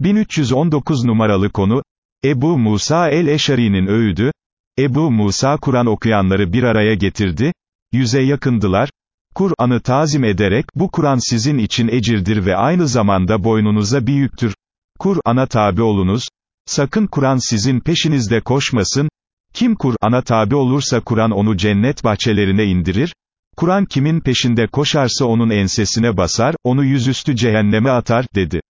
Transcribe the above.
1319 numaralı konu, Ebu Musa el-Eşari'nin öğüdü, Ebu Musa Kur'an okuyanları bir araya getirdi, yüze yakındılar, Kur'an'ı tazim ederek, bu Kur'an sizin için ecirdir ve aynı zamanda boynunuza bir yüktür, Kur'an'a tabi olunuz, sakın Kur'an sizin peşinizde koşmasın, kim Kur'an'a tabi olursa Kur'an onu cennet bahçelerine indirir, Kur'an kimin peşinde koşarsa onun ensesine basar, onu yüzüstü cehenneme atar, dedi.